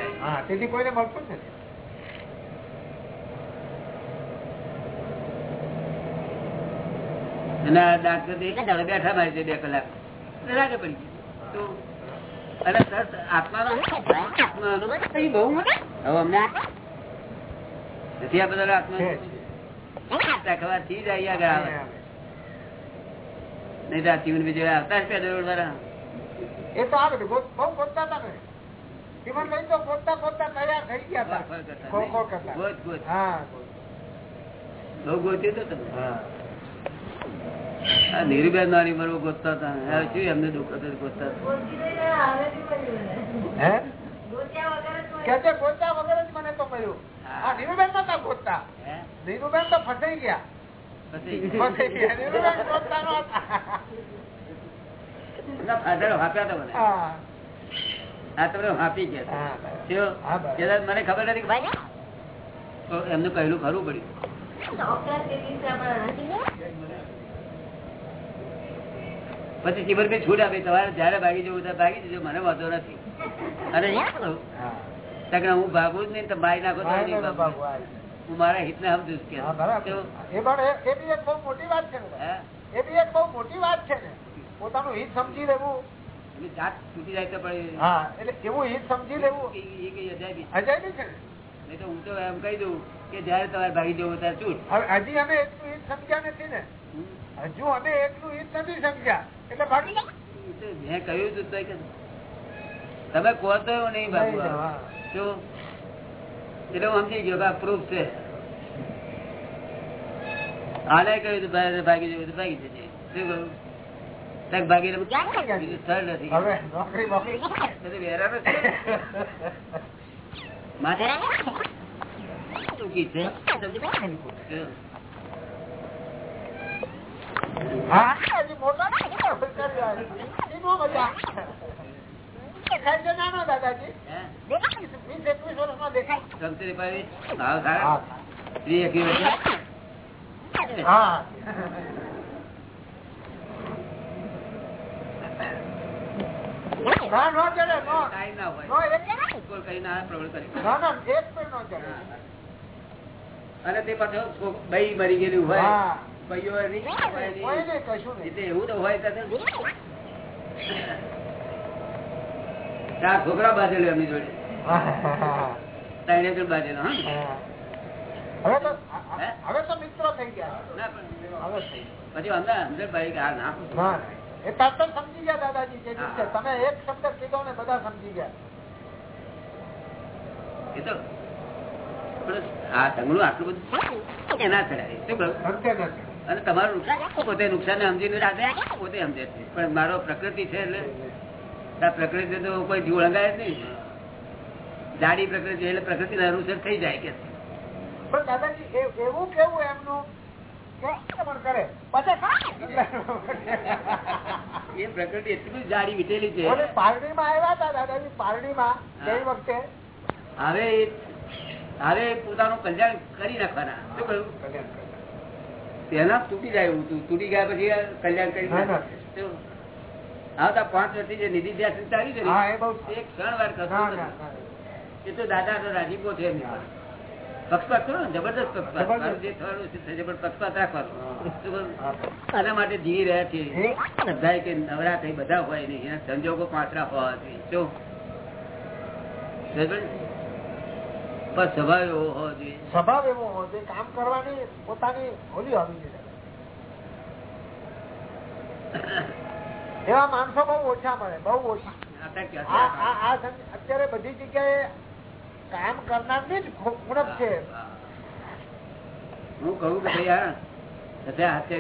S2: તેથી કોઈને મળતું નથી.
S1: અને ડાક્ટર એક જ બેઠા મારી છે બે કલાક. એટલે પડી તો અને સર આત્માનો આત્માનો બહુ હવે અમને. નથી આ બધા આત્મા જ આગળ આવે નહીં તો આ જીવન બીજું આવતા જ વાળા.
S2: એ તો આવે બહુ ગોતતા હતા ને. જીવન લઈ તો ગોતતા ગોતતા તૈયાર થઈ ગયા હતા.
S1: ગોત, ગોત.
S2: હા
S1: બહુ ગોત્યું તમે.
S2: હા.
S1: આ નીરુબેન નાની મરવો ગોતતા હતા. શું એમને દુઃખ હતું ગોતતા હતા?
S2: હે? કે ગોતતા વગર જ મને તો મળ્યું નીરુબેન નતા ગોતતા. નીરુબેન ફસાઈ ગયા.
S1: મને. ખબર નથી તો એમનું કહેલું ખરું પડ્યું. પછી ચીમરભાઈ છૂટ આપે તમારે જયારે ભાગી જવું ત્યારે ભાગી જજો મને વાંધો નથી અને
S2: હા.
S1: હું ભાગું જ નહીં તો ભાઈ નાખો
S2: હા,
S1: નહીં
S2: ના, ના,
S1: મારા સમજુ કે.
S2: હા, બરાબર.
S1: કેવું?
S2: એ પણ એ- એ બી એક બહુ મોટી વાત છે એ બી એક બહુ મોટી વાત છે ને પોતાનું હિત સમજી લેવું
S1: જાત જાય તો
S2: હા એટલે એવું હિત સમજી લેવું
S1: એ કઈ અજાયબી છે.
S2: અજાયબી છે ને
S1: નહીં તો હું તો એમ કહી દઉં કે જયારે તમારે ભાગી જવું ત્યારે છૂટ
S2: હવે હજી અમે એટલું હિત સમજ્યા નથી ને. હજુ અમે એટલું હિત નથી સમજ્યા. એટલે ભાગી
S1: મેં કહ્યું તું તો તમે કહો તો એવું નહીં બાબુ શું એટલે હું સમજી ગયો પ્રૂફ છે. આને કહ્યું તું ભાઈ ભાગી જવું તો ભાગી જજે. શું કહ્યું તક ભાગી રહ્યું સ્થળ નથી. વેરાનો છે. <laughs> અને તે પાછો ભાઈ બઈ મરી ગયેલું હોય.
S2: હા
S1: ભાઈઓ એની હોય
S2: કોઈ
S1: એની.
S2: નહીં કશું નહીં.
S1: એટલે એવું તો હોય ચાર છોકરા બાજેલો એમની જોડે. ત્રણે બાજેલો
S2: હવે તો મિત્રો થઈ ગયા.
S1: ના પણ
S2: હવે થઈ
S1: પછી અંદર અંદર ભાઈ કે હા ના.
S2: એ તરત સમજી ગયા દાદાજી જે તમે એક શબ્દ કીધો ને બધા સમજી ગયા.
S1: એ તો આ આટલું બધું એના ચડાય શું કહ્યું અને તમારું પોતે નુકસાન સમજીને રાતે પોતે સમજે છે. પણ મારો પ્રકૃતિ છે એટલે આ પ્રકૃતિ તો કોઈ જીવ લંગાય જ નહીં. જાડી પ્રકૃતિ એટલે પ્રકૃતિ અનુસાર થઈ જાય કે.
S2: પણ દાદાજી એવું કેવું એમનું? કે પણ કરે? પછી
S1: એ પ્રકૃતિ એટલી જાડી વીટેલી છે.
S2: ઓલી પારડીમાં આવ્યા હતા દાદાજી પારડીમાં ગઈ વખતે.
S1: હવે હવે પોતાનું કલ્યાણ કરી નાખવાના. શું કહ્યું? તેના તૂટી જાય એવું તૂટી ગયા પછી કલ્યાણ કરી હા? આવતા પાંચ વર્ષથી જે નિધિ ધ્યાસ ચાલી છે ને,
S2: હા, એ
S1: ક્ષણ વાર કરતો. એ તો દાદા તો રાજીપો છે પક્ષપાત કરો ને જબરદસ્ત પક્ષપાત. જે થવાનું છે તે પક્ષપાત રાખવાનો. આના માટે જીવી રહ્યા છે. બધા કે નવરા થઈ બધા હોય નહીં. એના સંજોગો પાત્રા હોવાથી. જોઈએ ને? બસ સ્વભાવ એવો હોવો જોઈએ?
S2: સ્વભાવ એવો હોવો જોઈએ. કામ કરવાની પોતાની હોલી હોવી જોઈએ. એવા માણસો બહુ ઓછા મળે બહુ ઓછા. અત્યારે બધી જગ્યાએ કામ કરનારની જ ઉણપ છે.
S1: હું કહું કે ભાઈ હા બધા હાથે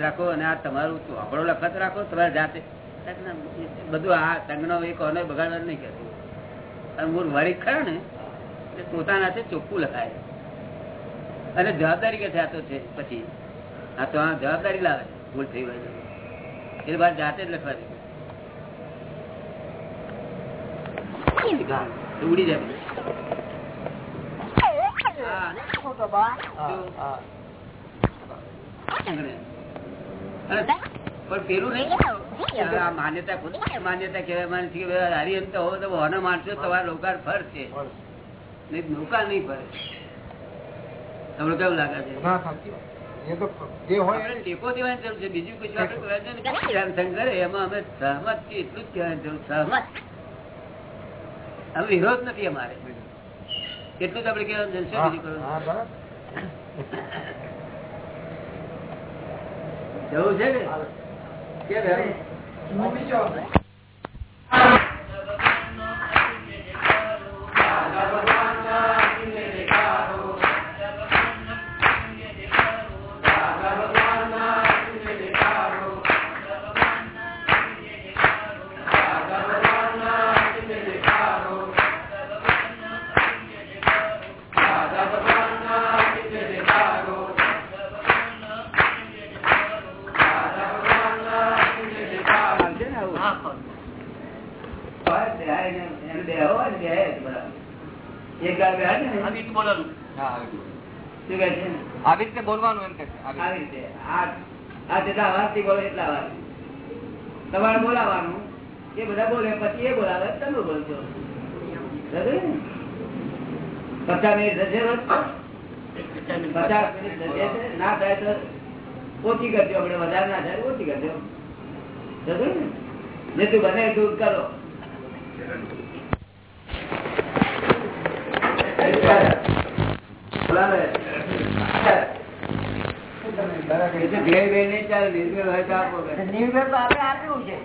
S1: રાખો અને આ તમારું આપણો લખત રાખો તમારે જાતે. બધું આ સંગનો એક કોને બગાડવાનું નહીં કહેતું. અને મૂળ વળી ખરા ને? પોતાના છે, ચોખ્ખું લખાય અને જવાબદારી કે થતો છે, પછી આ તો જવાબદારી લાવે ભૂલ થઈ હોય. એટલે બાર જાતે જ લખવા દે. ઉડી જાય પણ પેલું માન્યતા માન્યતા કેવાય માને છે કે ભાઈ હરિહંત તો હોના માણસો તમારા લોકાર ફર છે નૌકા નહીં ભરે. તમને કેવું લાગે છે? ટેકો દેવાની જરૂર બીજું કરે એમાં અમે સહમત છીએ એટલું જ કહેવાની જરૂર સહમત. હવે વિરોધ નથી અમારે. એટલું જ આપણે કહેવાનું છે બીજું કરવાનું? જવું છે ને?
S5: જેટલા રીતે બોલવાનું. એમ કે
S1: તમારે બોલાવાનું. એ બધા બોલે પછી એ બોલાવે તમે બોલશો ને? પચાસ મિનિટ થશે રોજ? પચાસ મિનિટ થશે ના થાય તો ઓછી કરજો આપણે વધારે ના થાય ઓછી કરજો. સમજ્યું ને? જેટલું બને એટલું કરો બોલાવે. એ તો ઘેર બેર નહીં ચાલે નિર્ભય હોય તો આપો કે.
S3: નિર્ભય તો આપણે આપ્યું છે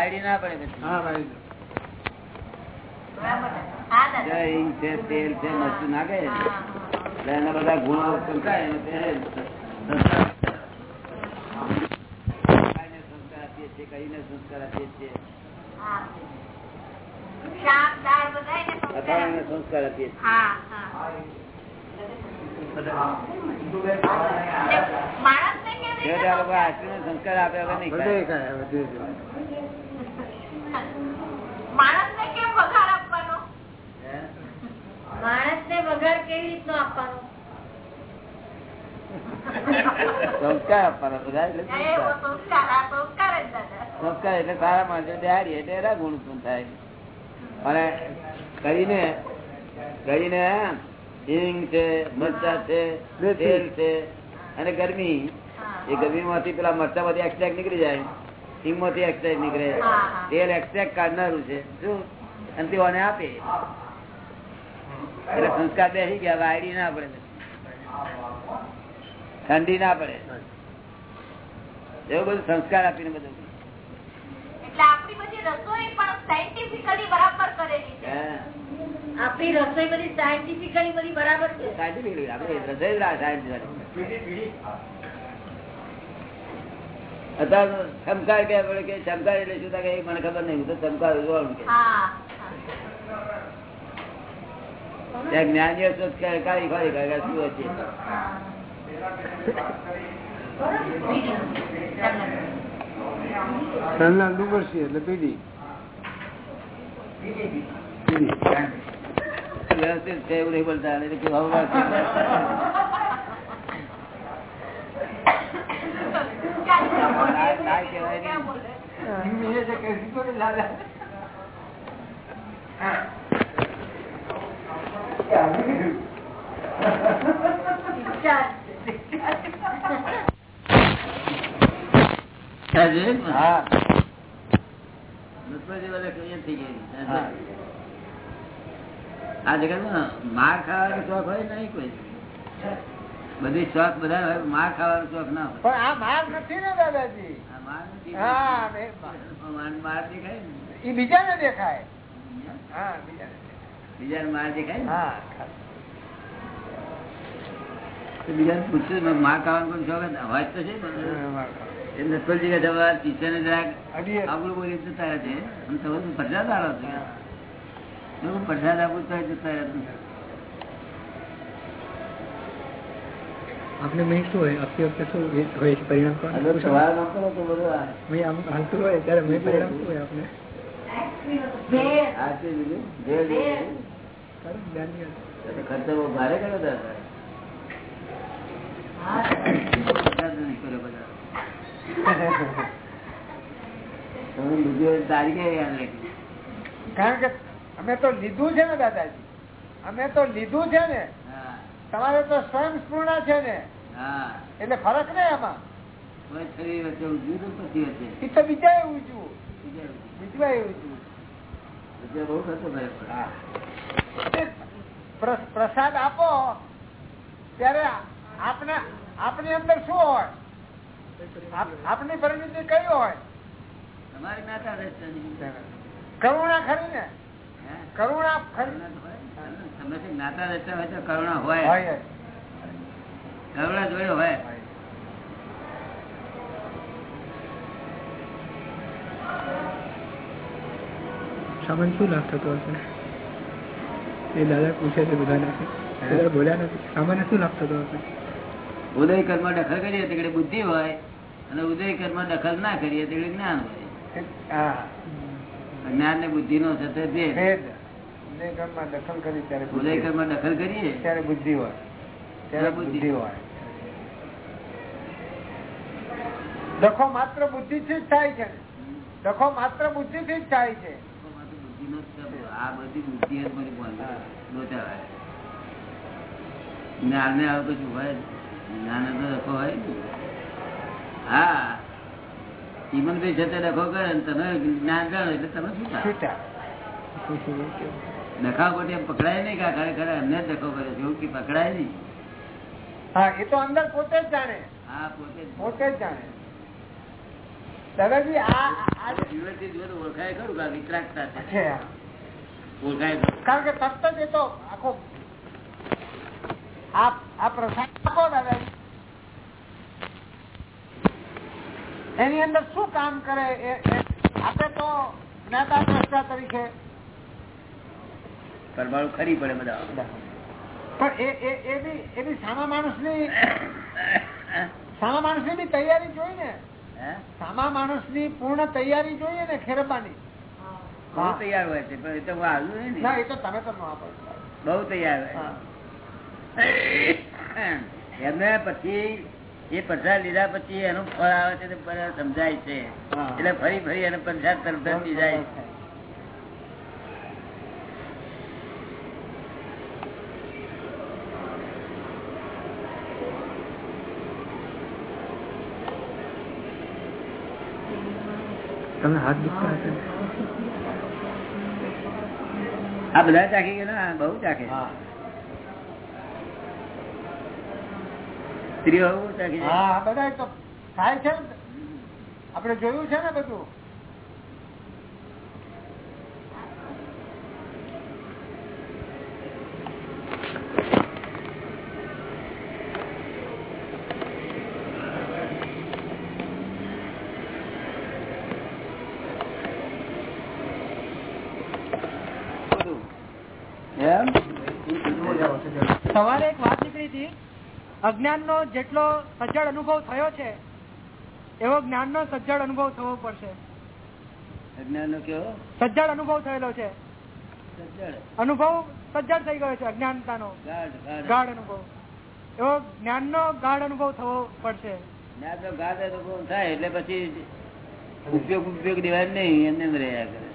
S1: પછી આ ઘેર બેર નહીં ચાલે
S3: ન ચાલે
S1: આ તો સંસ્કારી છે સંસ્કારી છે, સંસ્કાર. વાયડી ના પડે પછી.
S2: હા, ભાઈ.
S1: જય હિંદ છે તેલ છે મરચું નાખે એટલે એના બધા ગુણો સંકાય અને તે સંસ્કાર ગાયને સંસ્કાર આપીએ છીએ કહીને સંસ્કાર આપીએ છીએ. અથાણાને સંસ્કાર આપીએ. છીએ. આ લોકો આશ્રમ સંસ્કાર નહીં.
S6: માણસને કેમ વઘાર આપવાનો? માણસને વઘાર કેવી રીતનો આપવાનો?
S1: સંસ્કાર આપવાના એટલે સંસ્કાર. સારા માણસો હારી એટલે એના ગુણ પણ થાય. અને કરીને કરીને હિંગ છે મરચા છે તેલ છે અને ગરમી. એ ગરમી માંથી પેલા મરચા માંથી એક્સ્ટ્રેક નીકળી જાય હિંગમાંથી એક્સ્ટ્રેક નીકળે. તેલ એક્સ્ટ્રેક કાઢનારું છે શું? અને તેઓને આપે. એટલે સંસ્કાર બેસી ગયા વાયડી ના પડે. ઠંડી ના પડે. એવું બધું સંસ્કાર આપીને બધું.
S6: આપણી રસોઈ પણ સાયન્ટિફિકલી બરાબર કરેલી છે.
S1: હે.
S6: આપણી રસોઈ બધી સાયન્ટિફિકલી બધી બરાબર છે.
S1: સાયન્ટિફિકલી આપણે રસોઈ scientifically. અત્યારે ચમકાર કે પડે કે ચમકાર એટલે શું થાય કે મને ખબર નહીં હું તો ચમકાર જોવાનું કે. જ્ઞાનીઓ કાઢી કાઢી કાઢી શું
S2: હશે? એટલે પીડી.
S1: વ્યવસ્થિત છે એવું નહીં બોલતા કહેવાય. આ જગતમાં માર ખાવાનો શોખ હોય નહીં કોઈ. બધી શોખ બધા માર ખાવાનો શોખ ના હોય.
S2: પણ આ માર નથી ને દાદાજી. હા બીજાને દેખાય. હા બીજાને
S1: માર દેખાય તો બીજાને પૂછ્યું માર ખાવાનો કોઈ શોખ જ તો છે. એ નસબંધી કે તમારા જરાક. આપણું બોલી જતા રહે છે. અને તમે તો પ્રસાદ આલો છો. પ્રસાદ આપું તો જતા રહે
S7: આપને મેં શું હોય? આપતી વખતે શું હોય છે પરિણામ
S1: પણ સવાર ન કરો તો બધું આ-
S7: મેં આમ હાલતું હોય ત્યારે મેં પરિણામ શું હોય
S1: આપણે ખર્ચો બહુ ભારે કર્યો.
S2: કારણ કે અમે તો લીધું છે ને દાદાજી. અમે તો લીધું છે ને. તમારે તો સ્વયં પૂર્ણ છે ને. એટલે ફરક ને એમાં બીજા એવું છું એવું છું પ્રસાદ આપો. ત્યારે આપને આપની અંદર શું હોય? આપ- આપની પરિણતિ કઈ હોય?
S1: તમારી.
S2: કરુણા ખરી ને? કરુણા
S1: હોય. તો હોય. જોડે હોય.
S7: સામાન શું લાભ થતો હશે? એ દાદા પૂછે છે બધાને. દાદા બોલ્યા નથી. સામાન્ય શું લાભ થતો હશે?
S1: ઉદય કર્મ દખલ કરીએ તે બુદ્ધિ હોય અને ઉદય કર્મ દખલ ના કરીએ તે જ્ઞાન હોય. જ્ઞાન ને બુદ્ધિ નો સતત ભેદ.
S2: ભેદ ઉદય દખલ કરી ત્યારે
S1: ઉદય દખલ કરીએ?
S2: ત્યારે બુદ્ધિ હોય. ત્યારે
S1: બુદ્ધિ.
S2: હોય. દખો માત્ર બુદ્ધિ થી જ થાય છે. દખો માત્ર બુદ્ધિ થી જ થાય છે.
S1: આ બધી બુદ્ધિ જ મને હોય જ્ઞાન ને આવું કશું હોય. જ્ઞાન તો દખો હોય. હા. ચીમનભાઈ છે તે ડખો કરે તમે જ્ઞાન જાણો એટલે તમે શું થાવ?
S2: છૂટા.
S1: એમ પકડાય નહીં કા ખરેખર એમને જ ડખો કરે છે? કે પકડાય નહીં?
S2: હા એ તો અંદર પોતે જ જાણે.
S1: હા પોતે
S2: પોતે જ જાણે. દાદાજી આ
S1: ઓળખાય ખરું વિતરાગતા છે ઓળખાય ખરું.
S2: કારણ કે તરત જ એ તો આખો આ આ પ્રસાદ આપો દાદાજી. એની અંદર શું કામ કરે આપણે તો જ્ઞાતા દ્રષ્ટા તરીકે.
S1: પરમાણુ ખરી પડે બધા.
S2: પણ એની સામા માણસની સામા માણસની તૈયારી જોઈ ને સામા માણસની પૂર્ણ તૈયારી જોઈએ ને ખેરબાની.
S1: બહુ તૈયાર હોય છે પણ એ તો હું આવ્યું નહીં
S2: એ તો તમે તો
S1: બહુ તૈયાર હોય એમને પછી એ પ્રસાદ લીધા પછી એનું ફળ આવે છે સમજાય છે. એટલે ફરી ફરી એને પ્રસાદ તરફ ધરતી જાય. છે.
S7: તમને હાથ દુખતા હશે?
S1: આ બધા ચાખી ગયા ને? બહુ ચાખે.
S2: હા. બધા તો થાય છે આપડે જોયું છે ને બધું.
S1: એમ?
S4: સવારે એક વાત નીકળી હતી અજ્ઞાન નો જેટલો સજ્જડ અનુભવ થયો છે એવો જ્ઞાન નો સજ્જડ અનુભવ થવો પડશે.
S1: અજ્ઞાનનો કેવો?
S4: સજ્જડ અનુભવ થયેલો છે.
S1: સજ્જડ.
S4: અનુભવ સજ્જડ થઈ ગયો છે અજ્ઞાનતાનો.
S1: ગાઢ,
S4: અનુભવ. એવો જ્ઞાન નો ગાઢ અનુભવ થવો પડશે.
S1: જ્ઞાનનો ગાઢ અનુભવ થાય એટલે પછી ઉપયોગ ઉપયોગ દેવાય નહીં એમને એમ રહ્યા કરે.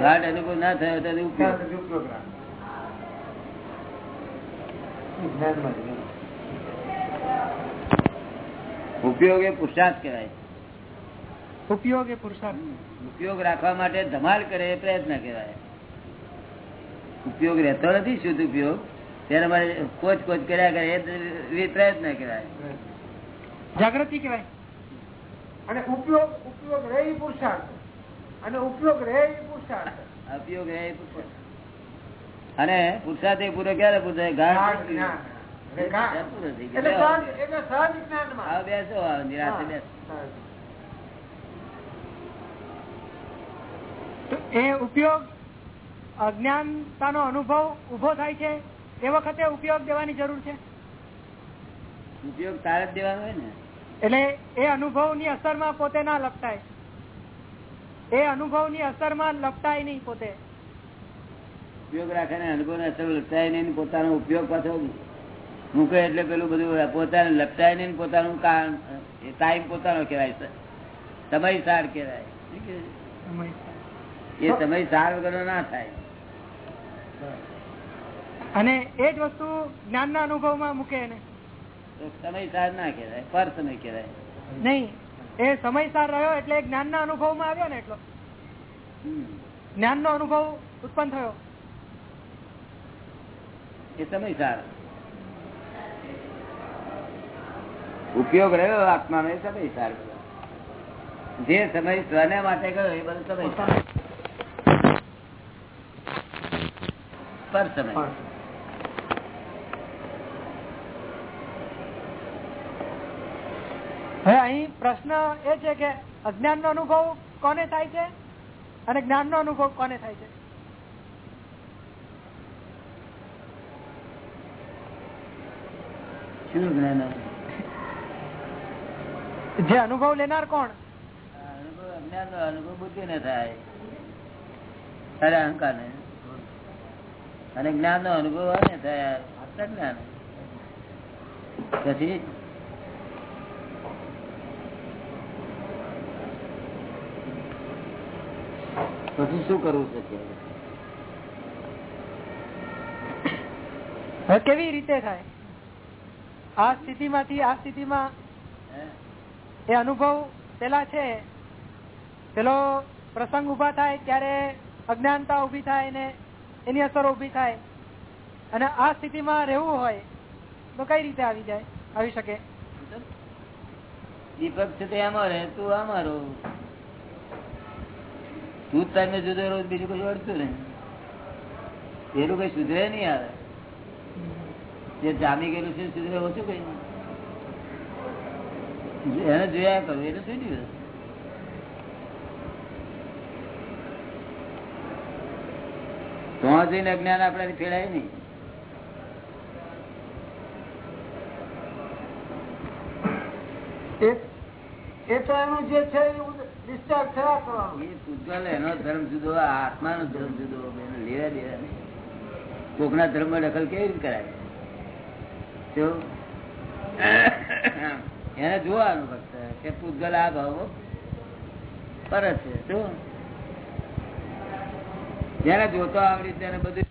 S1: ગાઢ અનુભવ ના થયો તો ઉપયોગ. ઉપયોગ એ પુરુષાર્થ કહેવાય.
S4: ઉપયોગ એ પુરુષાર્થ.
S1: ઉપયોગ રાખવા માટે ધમાલ કરે એ પ્રયત્ન કહેવાય. ઉપયોગ રહેતો નથી શુદ્ધ ઉપયોગ. તેના માટે કોચ કોચ કર્યા કરે એ પ્રયત્ન કહેવાય.
S4: જાગૃતિ કેવાય
S2: અને ઉપયોગ ઉપયોગ રહે પુરુષાર્થ. અને ઉપયોગ રહે પુરુષાર્થ.
S1: ઉપયોગ રહે પુરુષાર્થ. અને પુરુષાર્થ એ પૂરો ક્યારે પૂરો થાય? બેસો બેસો.
S4: એ ઉપયોગ અજ્ઞાનતાનો અનુભવ ઊભો થાય છે એ વખતે ઉપયોગ દેવાની જરૂર છે?
S1: ઉપયોગ તારે જ દેવાનો હોય ને?
S4: એટલે એ અનુભવની અસરમાં પોતે ના લપટાય. એ અનુભવની અસરમાં લપટાય નહીં પોતે.
S1: ઉપયોગ રાખે ને અનુભવ અસર લપટાય નહીં પોતાનો ઉપયોગ પાછો મૂકે એટલે પેલું બધું પોતાને લપટાય નહીં પોતાનું ટાઈમ પોતાનો કહેવાય સમય સાર કહેવાય. એ સમય સાર વગરનો ના થાય.
S4: અને એ જ વસ્તુ જ્ઞાન ના અનુભવમાં મૂકે એને.
S1: તો સમય સાર ના કહેવાય પર સમય કહેવાય.
S4: નહીં એ સમય સાર રહ્યો એટલે જ્ઞાન ના અનુભવમાં આવ્યો ને એટલો. જ્ઞાન નો અનુભવ ઉત્પન્ન થયો.
S1: એ સમય સાર. ઉપયોગ રહ્યો આત્માનો એ સમય સાર. જે સમય સ્વને માટે ગયો એ બધું સમય પર સમય.
S4: હવે અહીં પ્રશ્ન એ છે કે અજ્ઞાન નો અનુભવ કોને થાય છે? અને જ્ઞાન નો અનુભવ કોને થાય છે?
S1: જ્ઞાન
S4: જે અનુભવ લેનાર કોણ?
S1: અનુભવ અજ્ઞાન નો અનુભવ બુદ્ધિ ને થાય. અરે અહંકાર ને અને જ્ઞાન નો અનુભવ ને થાય આત્મજ્ઞાન પછી? પછી શું કરવું છે
S4: કેવી રીતે થાય? આ સ્થિતિમાંથી, આ સ્થિતિમાં એ અનુભવ પેલા છે. પેલો પ્રસંગ ઊભા થાય ત્યારે અજ્ઞાનતા ઊભી થાય ને એની અસરો ઊભી થાય. અને આ સ્થિતિમાં રહેવું હોય તો કઈ રીતે આવી જાય? આવી શકે?
S1: દીપક છે તે આમાં રહે, તું અમારો તું ટાઈમે જુદો રોજ બીજું કશું અડતું ને પેલું કઈ સુધરે નહીં આવે. જે જામી ગયેલું છે સુધરે ઓછું કઈ એને જોયા કરો એને શું જોયું ત્યાં જઈને અજ્ઞાન આપણાથી ફેરાય નહીં.
S2: એ તો એનું જે છે ડિસ્ચાર્જ થયા કરવાનું.
S1: એ પૂજલ એનો ધર્મ જુદો એને લેવા દેવા નહીં. કોકના ધર્મમાં દખલ કેવી રીતે કરાય? <laughs> એને જોવાનું ફક્ત કે પૂતગલ આ ભાવ પર છે. શું જેને જોતો આવડી તેને બધું